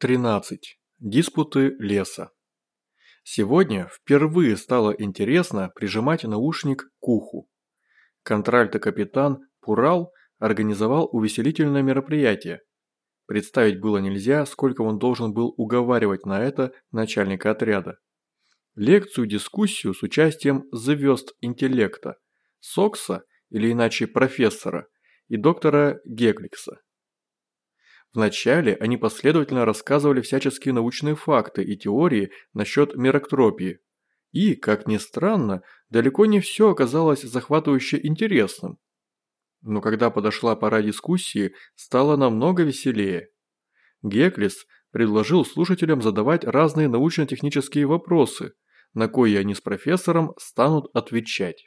13. Диспуты леса. Сегодня впервые стало интересно прижимать наушник к уху. Контральто-капитан Пурал организовал увеселительное мероприятие. Представить было нельзя, сколько он должен был уговаривать на это начальника отряда. Лекцию-дискуссию с участием звезд интеллекта, Сокса или иначе профессора и доктора Гегликса. Вначале они последовательно рассказывали всяческие научные факты и теории насчет мироктропии. И, как ни странно, далеко не все оказалось захватывающе интересным. Но когда подошла пора дискуссии, стало намного веселее. Геклис предложил слушателям задавать разные научно-технические вопросы, на кои они с профессором станут отвечать.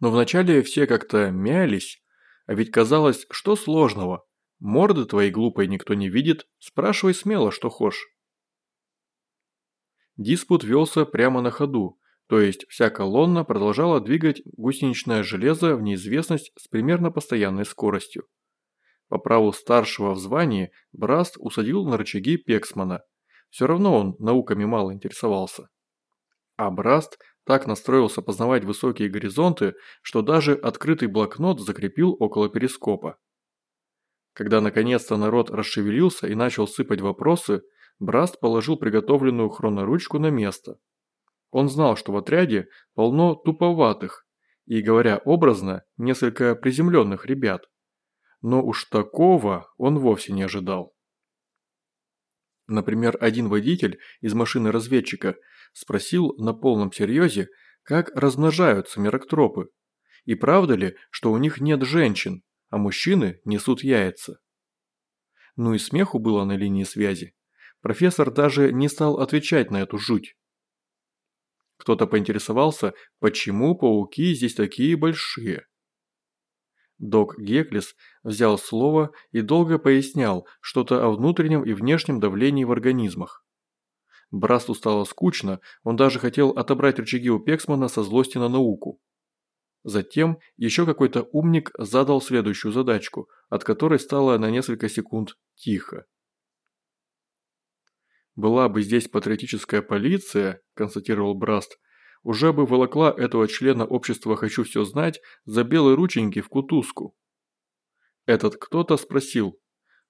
Но вначале все как-то мялись, а ведь казалось, что сложного – Морды твоей глупой никто не видит, спрашивай смело, что хошь. Диспут велся прямо на ходу, то есть вся колонна продолжала двигать гусеничное железо в неизвестность с примерно постоянной скоростью. По праву старшего в звании Браст усадил на рычаги Пексмана. Все равно он науками мало интересовался. А Браст так настроился познавать высокие горизонты, что даже открытый блокнот закрепил около перископа. Когда наконец-то народ расшевелился и начал сыпать вопросы, Браст положил приготовленную хроноручку на место. Он знал, что в отряде полно туповатых и, говоря образно, несколько приземленных ребят. Но уж такого он вовсе не ожидал. Например, один водитель из машины разведчика спросил на полном серьезе, как размножаются мироктропы. И правда ли, что у них нет женщин, а мужчины несут яйца. Ну и смеху было на линии связи. Профессор даже не стал отвечать на эту жуть. Кто-то поинтересовался, почему пауки здесь такие большие. Док Геклис взял слово и долго пояснял что-то о внутреннем и внешнем давлении в организмах. Брасту стало скучно, он даже хотел отобрать рычаги у Пексмана со злости на науку. Затем еще какой-то умник задал следующую задачку, от которой стало на несколько секунд тихо. «Была бы здесь патриотическая полиция», – констатировал Браст, – «уже бы волокла этого члена общества «Хочу все знать» за белые рученьки в кутузку». Этот кто-то спросил,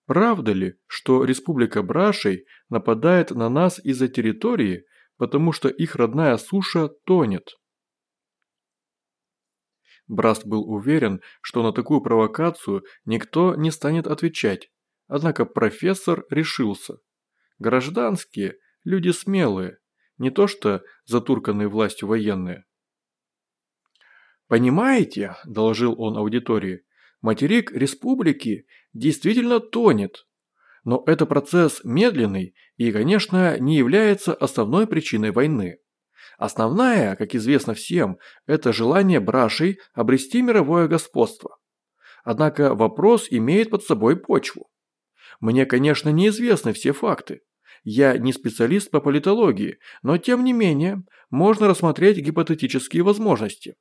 правда ли, что Республика Брашей нападает на нас из-за территории, потому что их родная суша тонет? Браст был уверен, что на такую провокацию никто не станет отвечать. Однако профессор решился. Гражданские – люди смелые, не то что затурканные властью военные. «Понимаете», – доложил он аудитории, – «материк республики действительно тонет. Но это процесс медленный и, конечно, не является основной причиной войны. Основная, как известно всем, это желание брашей обрести мировое господство. Однако вопрос имеет под собой почву. Мне, конечно, неизвестны все факты. Я не специалист по политологии, но тем не менее можно рассмотреть гипотетические возможности.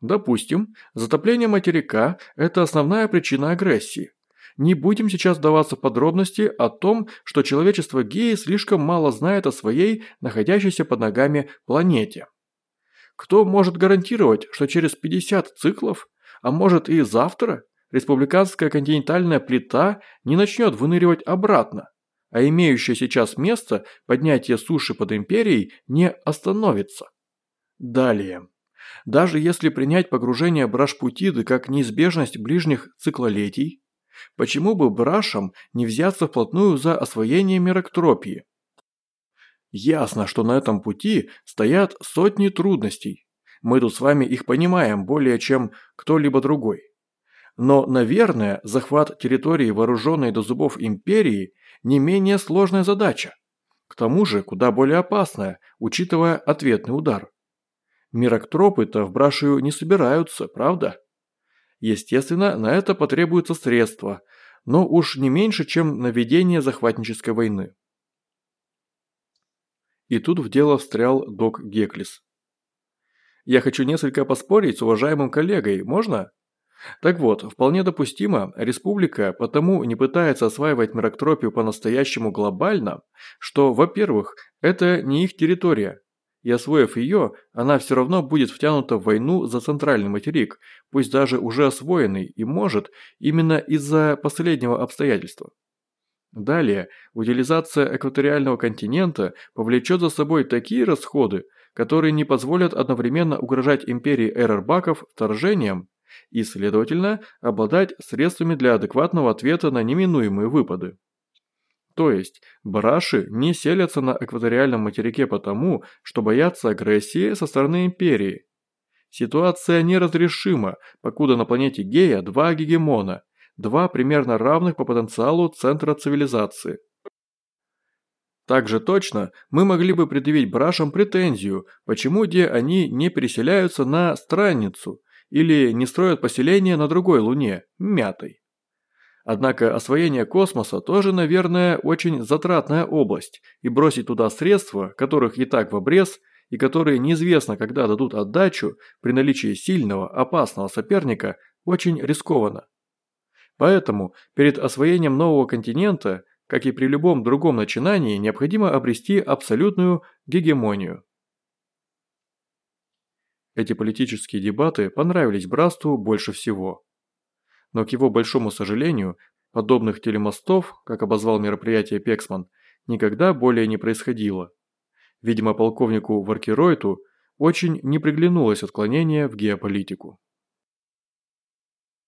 Допустим, затопление материка – это основная причина агрессии. Не будем сейчас вдаваться в подробности о том, что человечество геи слишком мало знает о своей, находящейся под ногами, планете. Кто может гарантировать, что через 50 циклов, а может и завтра, республиканская континентальная плита не начнет выныривать обратно, а имеющее сейчас место поднятие суши под империей не остановится. Далее. Даже если принять погружение Брашпутиды как неизбежность ближних циклолетий, Почему бы брашам не взяться вплотную за освоение мироктропии? Ясно, что на этом пути стоят сотни трудностей. Мы тут с вами их понимаем более чем кто-либо другой. Но, наверное, захват территории вооруженной до зубов империи не менее сложная задача. К тому же, куда более опасная, учитывая ответный удар. Мироктропы-то в Брашию не собираются, правда? Естественно, на это потребуются средства, но уж не меньше, чем на ведение захватнической войны. И тут в дело встрял док Геклис. «Я хочу несколько поспорить с уважаемым коллегой, можно? Так вот, вполне допустимо, республика потому не пытается осваивать миротропию по-настоящему глобально, что, во-первых, это не их территория, и освоив ее, она все равно будет втянута в войну за центральный материк, пусть даже уже освоенный, и может, именно из-за последнего обстоятельства. Далее, утилизация экваториального континента повлечет за собой такие расходы, которые не позволят одновременно угрожать империи эрербаков вторжением и, следовательно, обладать средствами для адекватного ответа на неминуемые выпады. То есть, бараши не селятся на экваториальном материке потому, что боятся агрессии со стороны империи. Ситуация неразрешима, покуда на планете Гея два гегемона, два примерно равных по потенциалу центра цивилизации. Также точно мы могли бы предъявить брашам претензию, почему где они не переселяются на страницу или не строят поселение на другой луне, мятой. Однако освоение космоса тоже, наверное, очень затратная область, и бросить туда средства, которых и так в обрез, и которые неизвестно когда дадут отдачу, при наличии сильного, опасного соперника, очень рискованно. Поэтому перед освоением нового континента, как и при любом другом начинании, необходимо обрести абсолютную гегемонию. Эти политические дебаты понравились братству больше всего но к его большому сожалению, подобных телемостов, как обозвал мероприятие Пексман, никогда более не происходило. Видимо, полковнику Варкеройту очень не приглянулось отклонение в геополитику.